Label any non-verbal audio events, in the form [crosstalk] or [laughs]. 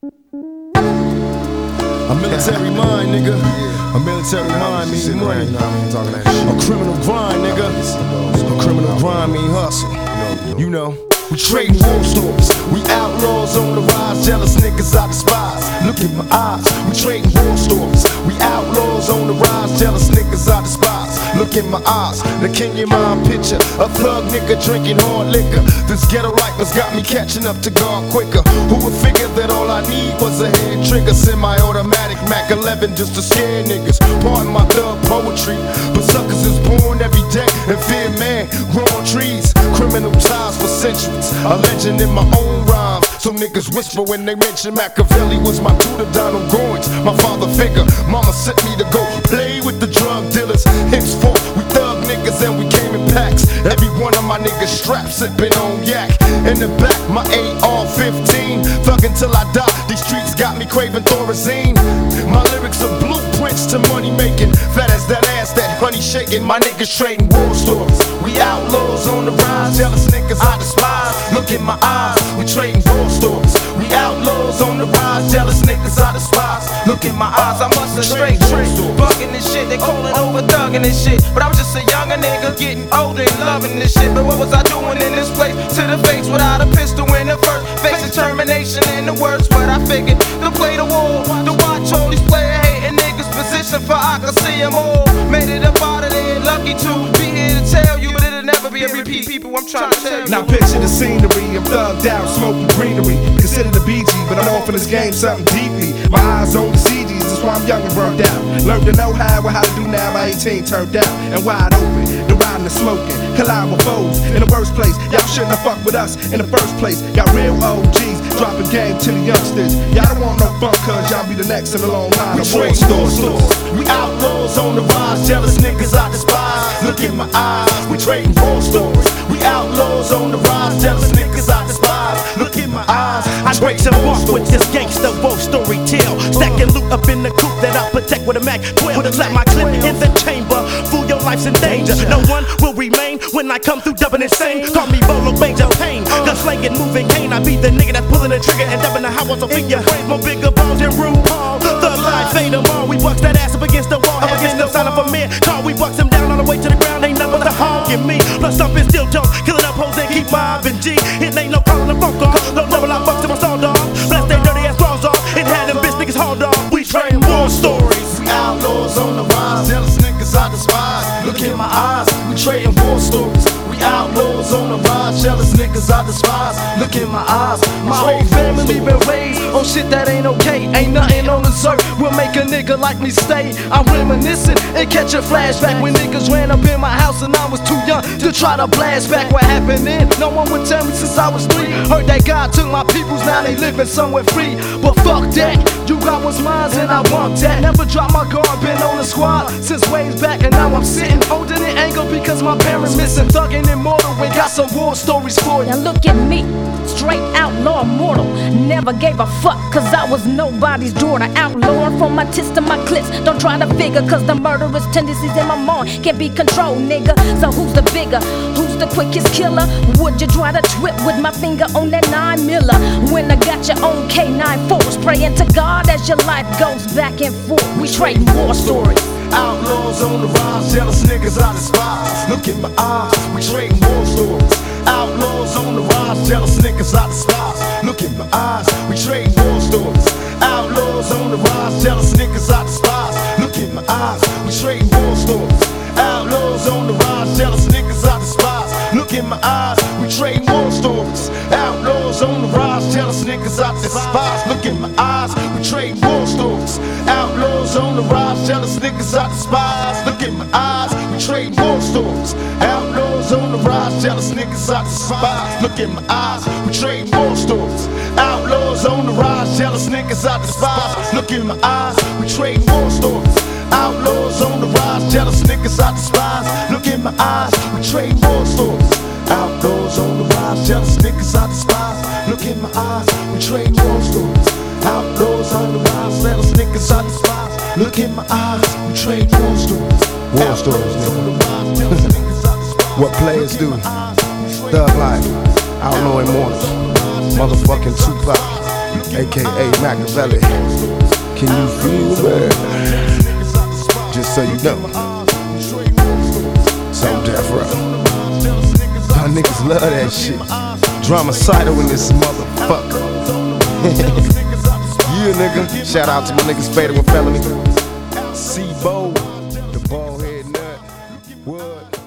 A military mind, nigga. A military mind mean money. A criminal grind, nigga. A criminal grind mean hustle. You know. We trading war stories. We outlaws on the rise. Jealous niggas I despise. Look in my eyes. We trading war stories. We outlaws on the rise. Jealous niggas I despise. Look in my eyes. The Kenyan mind picture. A thug nigga drinking hard liquor. This ghetto life has got me catching up to God quicker. Who would figure that all I need was a head trigger? Semi-automatic Mac 11 just to scare niggas. Pardon my thug poetry. But suckers is born every day and fear man. Growing trees. Criminal ties for centuries. A legend in my own rhymes. So niggas whisper when they mention Machiavelli was my tutor, Donald Goines, my father figure. Mama sent me to go play with the drug dealers. Henceforth, we thug niggas and we came in packs. Every one of my niggas strapped, sipping on yak. In the back, my AR-15. Thug until I die. These streets got me craving Thorazine. My lyrics are blueprints to money making. Fat as that ass, that honey shaking. My niggas trading war stories. We outlaws on the rise. Jealous niggas I despise. Look in my eyes. We trading war stories. We outlaws on the rise. Jealous niggas I despise. Look in my eyes. I must have straight trick. Bugging this shit. They calling over thugging this shit. But I was just a younger nigga getting older and loving this shit. But what was I doing in this place? To the face without a pistol in the first. Face determination in the words. But I figured to play the war. To watch all these player hating niggas position for I can see them all. People, I'm trying to tell you. Now picture the scenery, I'm thugged out, smoking greenery. Consider the BG, but I'm off in this game something deeply. My eyes on the CGs, that's why I'm young and burnt out. Learned to know how and how to do now by 18 turned out and wide open. The riding and smoking, collide with foes in the worst place. Y'all shouldn't have fucked with us in the first place. Got real OGs dropping game to the youngsters. Y'all don't want no fun, cause y'all be the next in the long line. We of war trade stores. stores. We outlaws on the rise. Jealous niggas I despise. Look in my eyes. We trading war stories. Eyes. I break some walk with this gangster wolf story tale. Stacking loot up in the coop that I protect with a Mac 12. Clap my clip in the chamber. Fool, your life's in danger. No one will remain when I come through dubbing insane. Call me Bolo Bangs of Pain. Gun slanging, moving cane. I be the nigga that's pulling the trigger and dubbing the house so figure. More bigger balls than RuPaul. The line fade them all. We bucks that ass up against the wall. Up against the sign up niggas I despise. Look in my eyes. My whole family been raised on shit that ain't okay. Ain't nothing on this earth will make a nigga like me stay. I'm reminiscing and catch a flashback when niggas ran up in my house and I was too young to try to blast back what happened then. No one would tell me since I was three. Heard that God took my peoples, now they living somewhere free. But fuck that, you got what's mine and I want that. Never drop my guard, been on the squad since ways back and now I'm sitting holding it angle because my parents missing. Thugging immortal, we got some war stories. Now look at me, straight outlaw mortal. Never gave a fuck, cause I was nobody's daughter. Outlaw from my tits to my clips. Don't try to figure, cause the murderous tendencies in my mind can't be controlled, nigga. So who's the bigger? Who's the quickest killer? Would you try to trip with my finger on that 9 miller? When I got your own K9 force, praying to God as your life goes back and forth. We trading war stories. Outlaws on the rise, jealous niggas I despise. Look in my eyes, we trading war stories. Outlaws on the rise, jealous niggas I despise. Look in my eyes, we trading war stories. Outlaws on the rise, jealous niggas I despise. Look in my eyes, we trading war stories. Outlaws on the rise, jealous niggas I despise. Look in my eyes, we trading war stories. Outlaws on the rise, jealous niggas I despise. Look in my eyes, we trading war stories. Outlaws on the rise, jealous niggas I despise. Look in my eyes, we trading war stories. Outlaws on the rise, jealous niggas I despise. Look in my eyes, we trading war stories. Outlaws on the rise, jealous niggas I despise. Look in my eyes, we trading war stories. Outlaws on the rise, jealous niggas I despise. Look in my eyes, we trading war stories. Outlaws on the rise, jealous niggas I despise. Look in my eyes, we trading war Look in my eyes, we trade war stories. War stories, nigga. What players do. Thug life, outlaw immortals, motherfucking Tupac, aka Machiavelli. Can you feel me? Just so you know. So death row. Y'all niggas love that shit. Dramacydal in this motherfucker. [laughs] yeah, nigga. Shout out to my niggas Fatal with Felony. Sebo, the bald head nut. What?